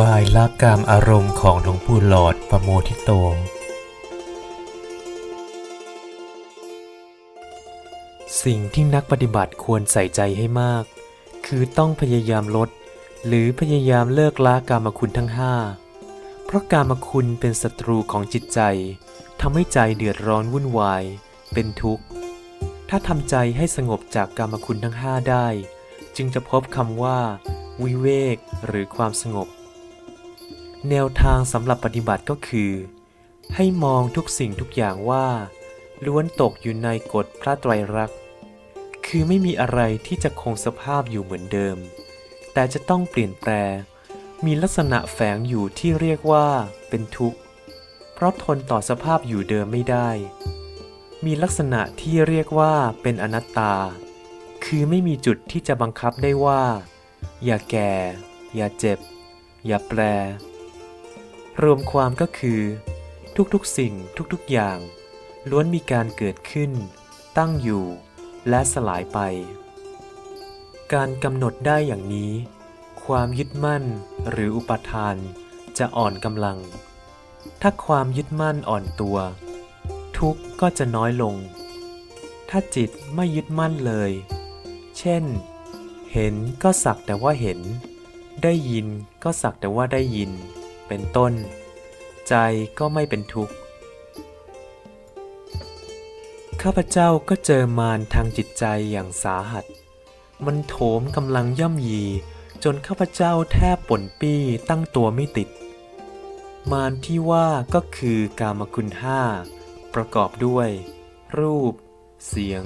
บายละกามอารมณ์ของหลวงปู่หลอดประโมทิโต สิ่งที่นักปฏิบัติควรใส่ใจให้มาก คือต้องพยายามลด หรือพยายามเลิกละกามคุณทั้งห้าเพราะกามคุณเป็นศัตรูของจิตใจทำให้ใจเดือดร้อนวุ่นวาย เป็นทุกข์ ถ้าทำใจให้สงบจากกามคุณทั้งห้าได้ จึงจะพบคำว่าวิเวกหรือความสงบ แนวทางสำหรับปฏิบัติก็คือ ให้มองทุกสิ่งทุกอย่างว่าล้วนตกอยู่ในกฎพระไตรลักษณ์ คือไม่มีอะไรที่จะคงสภาพอยู่เหมือนเดิม แต่จะต้องเปลี่ยนแปลงมีลักษณะแฝงอยู่ที่เรียกว่าเป็นทุกข์ เพราะทนต่อสภาพอยู่เดิมไม่ได้ มีลักษณะที่เรียกว่าเป็นอนัตตา คือไม่มีจุดที่จะบังคับได้ว่า อย่าแก่ อย่าเจ็บ อย่าแปร รวมความก็คือ ทุกๆสิ่งทุกๆอย่าง ล้วนมีการเกิดขึ้น ตั้งอยู่ และสลายไป การกำหนดได้อย่างนี้ ความยึดมั่นหรืออุปทานจะอ่อนกำลัง ถ้าความยึดมั่นอ่อนตัว ทุกข์ก็จะน้อยลง ถ้าจิตไม่ยึดมั่นเลย เช่น เห็นก็สักแต่ว่าเห็น ได้ยินก็สักแต่ว่าได้ยิน เป็นต้น ใจก็ไม่เป็นทุกข์ ข้าพเจ้าก็เจอมารทางจิตใจอย่างสาหัส มันโถมกำลังย่ำยี จนข้าพเจ้าแทบป่นปี้ตั้งตัวไม่ติด มารที่ว่าก็คือกามคุณห้าประกอบด้วย รูป เสียง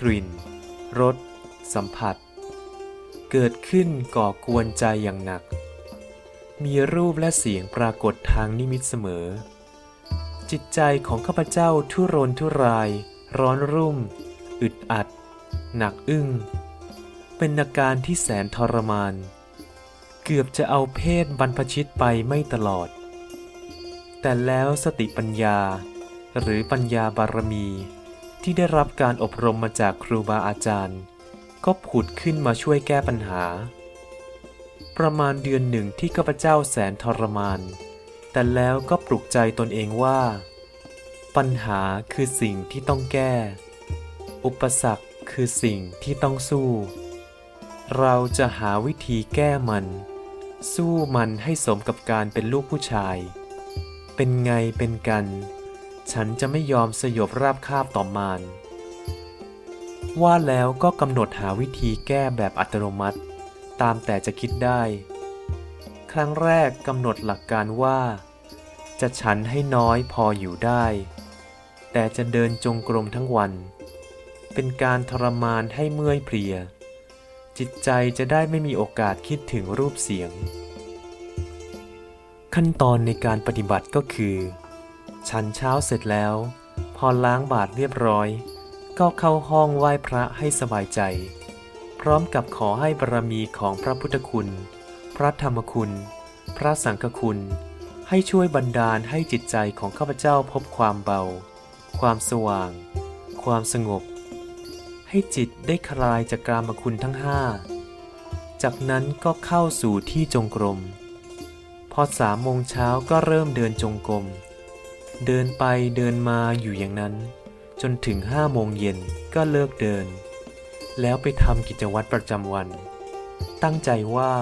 กลิ่น รส สัมผัส เกิดขึ้นก่อกวนใจอย่างหนัก มีรูปและเสียงปรากฏทางนิมิตเสมอ จิตใจของข้าพเจ้าทุรนทุราย ร้อนรุ่ม อึดอัด หนักอึ้ง เป็นอาการที่แสนทรมาน เกือบจะเอาเพศบรรพชิตไปไม่ตลอด แต่แล้วสติปัญญา หรือปัญญาบารมี ที่ได้รับการอบรมมาจากครูบาอาจารย์ ก็ผุดขึ้นมาช่วยแก้ปัญหา ประมาณเดือนหนึ่งที่ข้าพเจ้าแสนทรมาน แต่แล้วก็ปลุกใจตนเองว่า ปัญหาคือสิ่งที่ต้องแก้ อุปสรรคคือสิ่งที่ต้องสู้ เราจะหาวิธีแก้มัน สู้มันให้สมกับการเป็นลูกผู้ชาย เป็นไงเป็นกัน ฉันจะไม่ยอมสยบราบคาบต่อมานว่าแล้วก็กำหนดหาวิธีแก้แบบอัตโนมัติ ตามแต่จะคิดได้ ครั้งแรกกำหนดหลักการว่า จะฉันให้น้อยพออยู่ได้ แต่จะเดินจงกรมทั้งวัน เป็นการทรมานให้เมื่อยเพลีย จิตใจจะได้ไม่มีโอกาสคิดถึงรูปเสียง ขั้นตอนในการปฏิบัติก็คือ ฉันเช้าเสร็จแล้ว พอล้างบาทเรียบร้อย ก็เข้าห้องไหว้พระให้สบายใจ พร้อมกับขอให้บารมีของพระพุทธคุณ พระธรรมคุณ พระสังฆคุณ ให้ช่วยบันดาลให้จิตใจของข้าพเจ้าพบความเบา ความสว่าง ความสงบ ให้จิตได้คลายจากกามคุณทั้งห้า จากนั้นก็เข้าสู่ที่จงกรม พอสามโมงเช้าก็เริ่มเดินจงกรม เดินไปเดินมาอยู่อย่างนั้น จนถึงห้าโมงเย็นก็เลิกเดิน แล้วไปทำกิจวัตรประจำวัน ตั้งใจว่า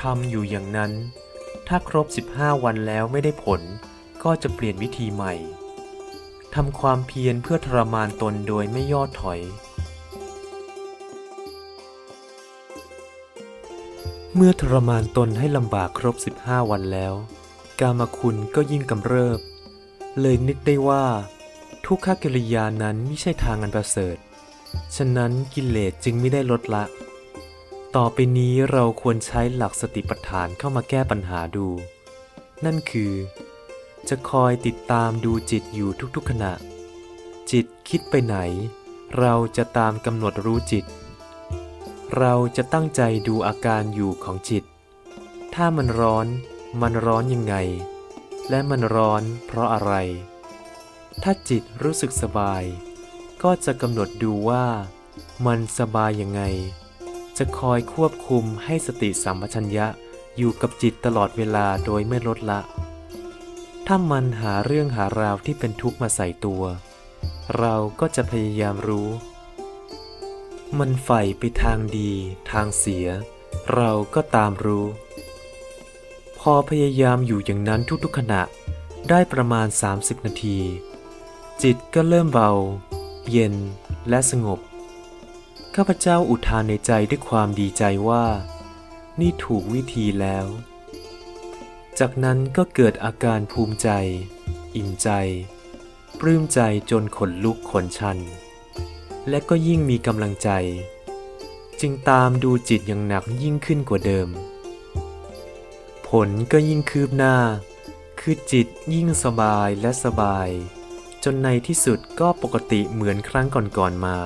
ทำอยู่อย่างนั้น ถ้าครบ 15 วันแล้วไม่ได้ผล ก็จะเปลี่ยนวิธีใหม่ทำความเพียรเพื่อทรมานตนโดยไม่ย่อถอย เมื่อทรมานตนให้ลำบากครบ 15 วันแล้ว กามคุณก็ยิ่งกำเริบ เลยนึกได้ว่า ทุกขกิริยานั้นไม่ใช่ทางอันประเสริฐ ฉะนั้นกิเลสจึงไม่ได้ลดละ ต่อไปนี้เราควรใช้หลักสติปัฏฐานเข้ามาแก้ปัญหาดู นั่นคือ จะคอยติดตามดูจิตอยู่ทุกๆขณะ จิตคิดไปไหน เราจะตามกำหนดรู้จิต เราจะตั้งใจดูอาการอยู่ของจิต ถ้ามันร้อน มันร้อนยังไง และมันร้อนเพราะอะไร ถ้าจิตรู้สึกสบาย ก็จะกำหนดดูว่า มันสบายยังไง จะคอยควบคุมให้สติสัมปชัญญะอยู่กับจิตตลอดเวลาโดยไม่ลดละ ถ้ามันหาเรื่องหาราวที่เป็นทุกข์มาใส่ตัว เราก็จะพยายามรู้ มันใฝ่ไปทางดี ทางเสีย เราก็ตามรู้ พอพยายามอยู่อย่างนั้นทุกๆขณะได้ประมาณ 30 นาที จิตก็เริ่มเบา เย็นและสงบ ข้าพเจ้าอุทานในใจด้วยความดีใจว่า นี่ถูกวิธีแล้ว จากนั้นก็เกิดอาการภูมิใจ อิ่มใจ ปลื้มใจจนขนลุกขนชัน และก็ยิ่งมีกำลังใจ จึงตามดูจิตอย่างหนักยิ่งขึ้นกว่าเดิม ผลก็ยิ่งคืบหน้า คือจิตยิ่งสบายและสบาย จนในที่สุดก็ปกติเหมือนครั้งก่อนๆมา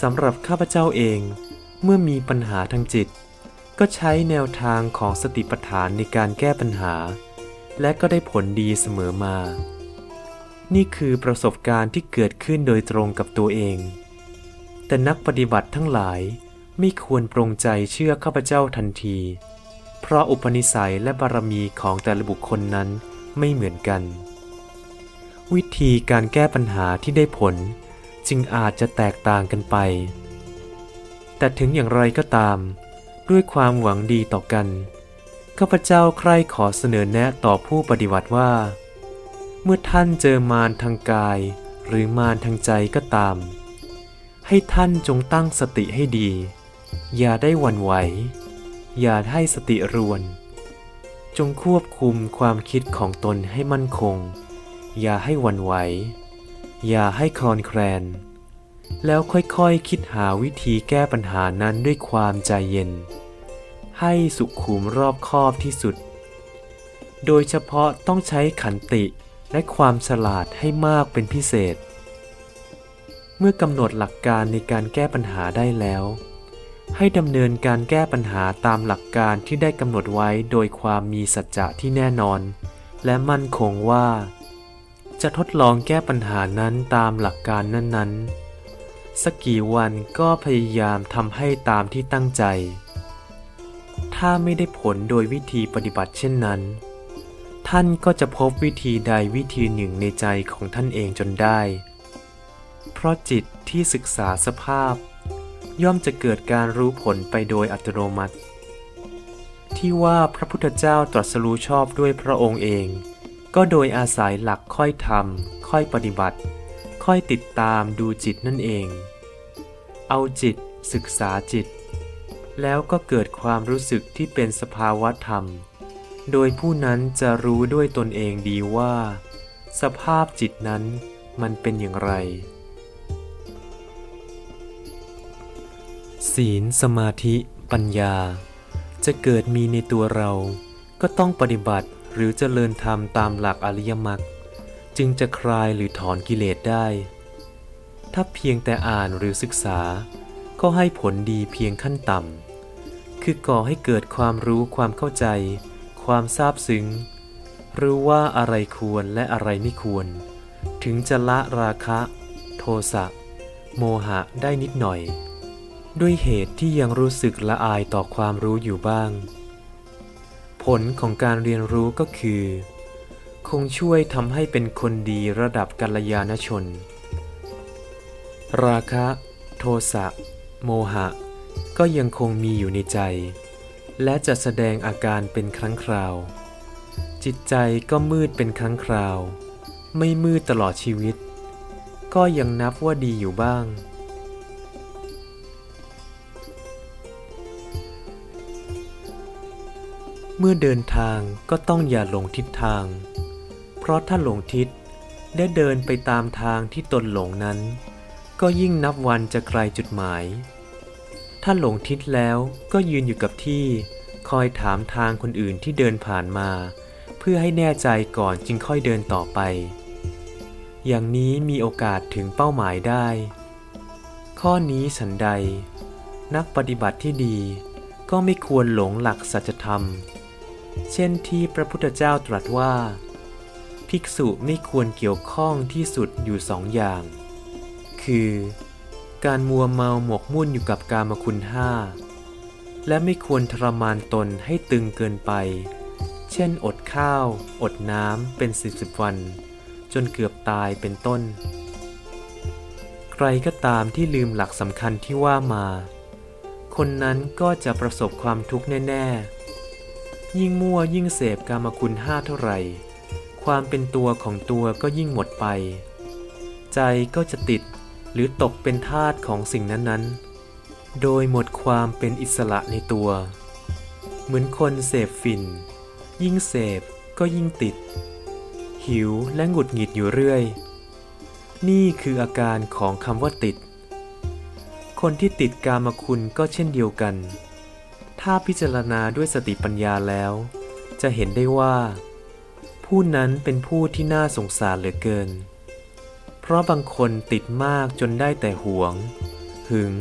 สำหรับข้าพเจ้าเองเมื่อมีปัญหาทางจิต ก็ใช้แนวทางของสติปัฏฐานในการแก้ปัญหา และก็ได้ผลดีเสมอมา นี่คือประสบการณ์ที่เกิดขึ้นโดยตรงกับตัวเอง แต่นักปฏิบัติทั้งหลายไม่ควรปรงใจเชื่อข้าพเจ้าทันที เพราะอุปนิสัยและบารมีของแต่ละบุคคลนั้นไม่เหมือนกัน วิธีการแก้ปัญหาที่ได้ผลจึงอาจจะแตกต่างกันไป แต่ถึงอย่างไรก็ตาม ด้วยความหวังดีต่อกัน ข้าพเจ้าใคร่ขอเสนอแนะต่อผู้ปฏิบัติว่า เมื่อท่านเจอมารทางกาย หรือมารทางใจก็ตาม ให้ท่านจงตั้งสติให้ดี อย่าได้หวั่นไหว อย่าให้สติรวน จงควบคุมความคิดของตนให้มั่นคง อย่าให้วันไหว อย่าให้คลอนแคลน แล้วค่อยๆคคิดหาวิธีแก้ปัญหานั้นด้วยความใจเย็น ให้สุขุมรอบคอบที่สุด โดยเฉพาะต้องใช้ขันติและความฉลาดให้มากเป็นพิเศษ เมื่อกำหนดหลักการในการแก้ปัญหาได้แล้ว ให้ดำเนินการแก้ปัญหาตามหลักการที่ได้กำหนดไว้โดยความมีสัจจะที่แน่นอน และมั่นคงว่า จะทดลองแก้ปัญหานั้นตามหลักการนั้นๆ สักกี่วันก็พยายามทำให้ตามที่ตั้งใจ ถ้าไม่ได้ผลโดยวิธีปฏิบัติเช่นนั้น ท่านก็จะพบวิธีใดวิธีหนึ่งในใจของท่านเองจนได้ เพราะจิตที่ศึกษาสภาพ ย่อมจะเกิดการรู้ผลไปโดยอัตโนมัติ ที่ว่าพระพุทธเจ้าตรัสรู้ชอบด้วยพระองค์เอง ก็โดยอาศัยหลักค่อยทำค่อยปฏิบัติ ค่อยติดตามดูจิตนั่นเอง เอาจิตศึกษาจิต แล้วก็เกิดความรู้สึกที่เป็นสภาวะธรรม โดยผู้นั้นจะรู้ด้วยตนเองดีว่า สภาพจิตนั้นมันเป็นอย่างไร ศีลสมาธิ ปัญญา จะเกิดมีในตัวเราก็ต้องปฏิบัติ หรือเจริญธรรมตามหลักอริยมรรคจึงจะคลายหรือถอนกิเลสได้ ถ้าเพียงแต่อ่านหรือศึกษา ก็ให้ผลดีเพียงขั้นต่ำ คือก่อให้เกิดความรู้ความเข้าใจ ความซาบซึ้ง รู้ว่าอะไรควรและอะไรไม่ควร ถึงจะละราคะ โทสะ โมหะได้นิดหน่อย ด้วยเหตุที่ยังรู้สึกละอายต่อความรู้อยู่บ้าง ผลของการเรียนรู้ก็คือ คงช่วยทำให้เป็นคนดีระดับกัลยาณชน ราคะ โทสะ โมหะ ก็ยังคงมีอยู่ในใจ และจะแสดงอาการเป็นครั้งคราว จิตใจก็มืดเป็นครั้งคราว ไม่มืดตลอดชีวิต ก็ยังนับว่าดีอยู่บ้าง เมื่อเดินทางก็ต้องอย่าหลงทิศทาง เพราะถ้าหลงทิศและเดินไปตามทางที่ตนหลงนั้น ก็ยิ่งนับวันจะไกลจุดหมาย ถ้าหลงทิศแล้วก็ยืนอยู่กับที่คอยถามทางคนอื่นที่เดินผ่านมา เพื่อให้แน่ใจก่อนจึงค่อยเดินต่อไป อย่างนี้มีโอกาสถึงเป้าหมายได้ ข้อนี้สันใด นักปฏิบัติที่ดีก็ไม่ควรหลงหลักสัจธรรม เช่นที่พระพุทธเจ้าตรัสว่า ภิกษุไม่ควรเกี่ยวข้องที่สุดอยู่สองอย่าง คือ การมัวเมาหมกมุ่นอยู่กับกามคุณห้าและไม่ควรทรมานตนให้ตึงเกินไป เช่นอดข้าว อดน้ำเป็นสิบสิบวัน จนเกือบตายเป็นต้น ใครก็ตามที่ลืมหลักสำคัญที่ว่ามา คนนั้นก็จะประสบความทุกข์แน่ ๆ ยิ่งมั่วยิ่งเสพกามคุณห้าเท่าไหร่ ความเป็นตัวของตัวก็ยิ่งหมดไป ใจก็จะติดหรือตกเป็นทาสของสิ่งนั้นๆ โดยหมดความเป็นอิสระในตัว เหมือนคนเสพฝิ่น ยิ่งเสพก็ยิ่งติด หิวและหงุดหงิดอยู่เรื่อย นี่คืออาการของคำว่าติด คนที่ติดกามคุณก็เช่นเดียวกัน ถ้าพิจารณาด้วยสติปัญญาแล้ว จะเห็นได้ว่า ผู้นั้นเป็นผู้ที่น่าสงสารเหลือเกิน เพราะบางคนติดมากจนได้แต่หวง หึง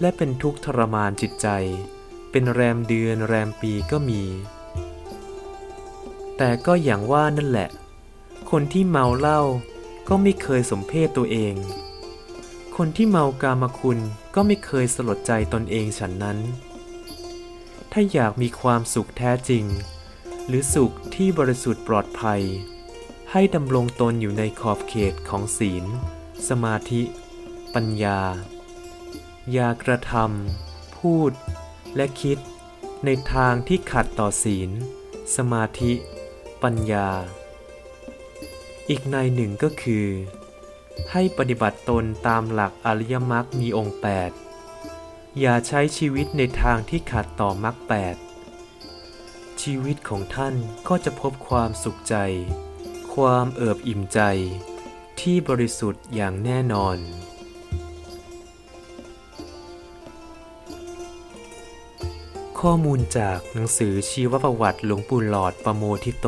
และเป็นทุกข์ทรมานจิตใจ เป็นแรมเดือนแรมปีก็มี แต่ก็อย่างว่านั่นแหละ คนที่เมาเหล้าก็ไม่เคยสมเพศตัวเอง คนที่เมากามคุณก็ไม่เคยสลดใจตนเองฉันนั้น ถ้าอยากมีความสุขแท้จริง หรือสุขที่บริสุทธิ์ปลอดภัย ให้ดำรงตนอยู่ในขอบเขตของศีล สมาธิ ปัญญา อย่ากระทำพูด และคิด ในทางที่ขัดต่อศีล สมาธิ ปัญญา อีกในหนึ่งก็คือ ให้ปฏิบัติตนตามหลักอริยมรรคมีองค์ 8 อย่าใช้ชีวิตในทางที่ขัดต่อมรรคแปดชีวิตของท่านก็จะพบความสุขใจ ความเอิบอิ่มใจ ที่บริสุทธิ์อย่างแน่นอน ข้อมูลจากหนังสือชีวประวัติหลวงปู่หลอดประโมทิโต